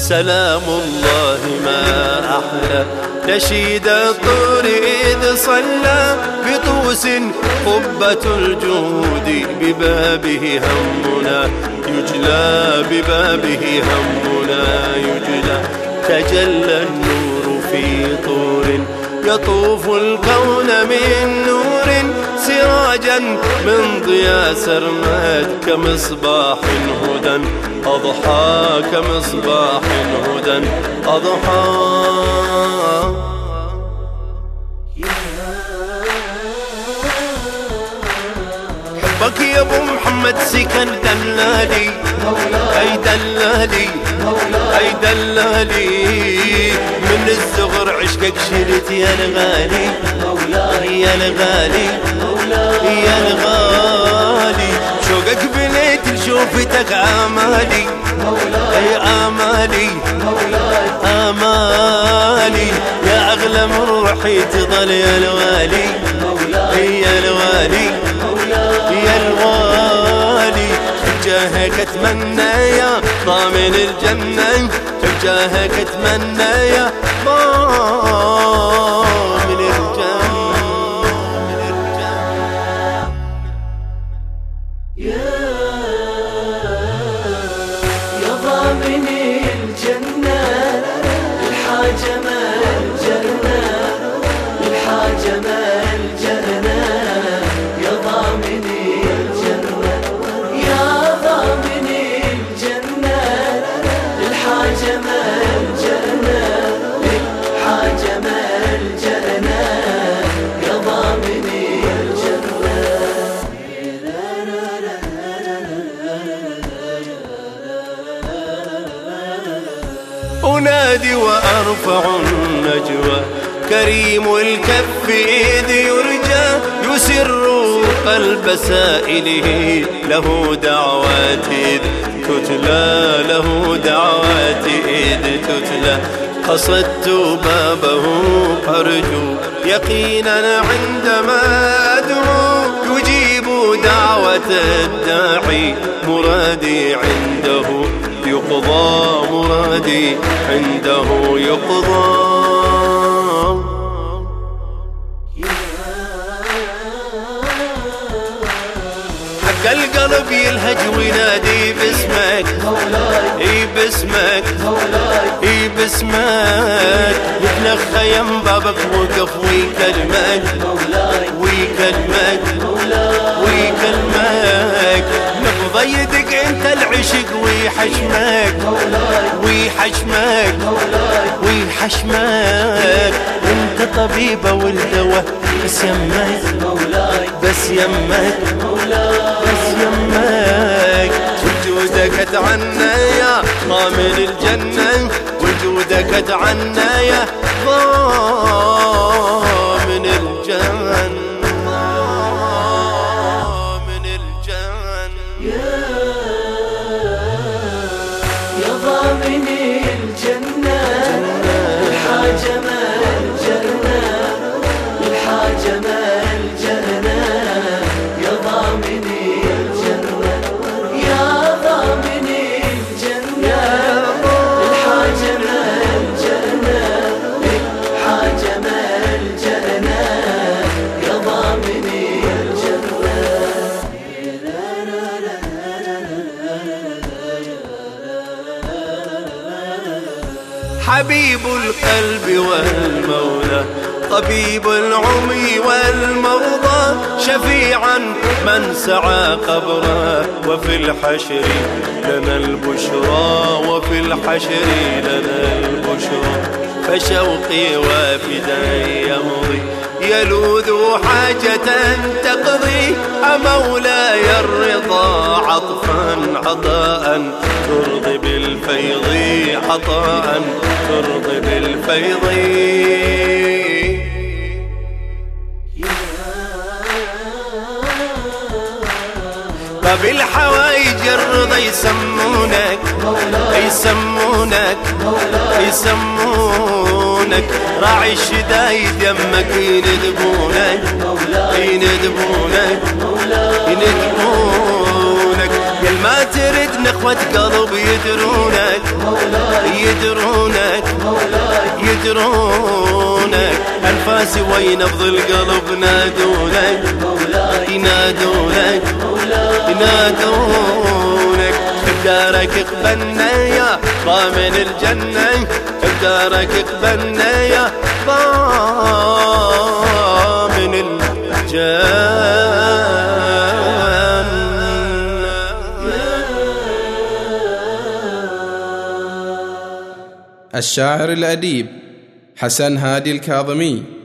سلام الله ما أحلى. نشيد الطور إذ صلى بطوس قبة الجود ببابه همنا. يجلى ببابه همنا يجلى. تجلى النور في طور يطوف الكون من نور سراجا من ضياء سرمد كمصباح هدى. أضحى كمصباح هدى. أضحى. حبك يا أبو محمد سكن دلالي. أي دلالي. اي دلالي من الصغر عشقك شلت يا الغالي. يا الغالي يا الغالي. شوقك بليت لشوفتك آمالي. أي آمالي آمالي. يا أغلى من روحي تظل يا الوالي. اتمنى يا ضامن الجنة بجاهك اتمنى يا ضامن أنادي وأرفع النجوى. كريم الكف إذ يرجى يسر قلب سائله. له دعوات إذ تتلى له دعوات إذ تتلى. قصدت بابه أرجو يقينا عندما أدعو. يجيب دعوة الداعي مرادي عنده. يقضى مرادي عنده يقضى. حق القلب يلهج وينادي باسمك. إي باسمك إي باسمك. يتنخى يم بابك وقف ويكلمك ويكلمك ويكلمك. نبض يدق انت العشق ويحشمك ويحشمك ويحشمك. انت طبيبة والدواء بس يمك بس يمك بس يمك. وجودك اتعنى يا ضامن الجنة وجودك اتعنى يا ضامن الجنة. حبيب القلب والمولى طبيب العمي والمرضى شفيعا من سعى قبره وفي الحشر لنا البشرى وفي الحشر لنا البشرى. فشوقي وافدا يمضي يلوذ حاجة تقضي أمولاي الرضا. عطفا عطاء. ترضي بالفيض عطاء. ترضي بالفيض. فبالحوايج الرضا يسمونك يسمونك يسمونك. راعي الشدايد يمك يندبونك يندبونك يندبونك. ما ترد نخوة قلب يدرونك يدرونك يدرونك. أنفاسي وين أفضل القلب نادونك ينادونك ينادونك. بدارك اقبلنا يا ضامن الجنة بدارك اقبلنا يا ضامن الجنة. الشاعر الأديب حسن هادي الكاظمي.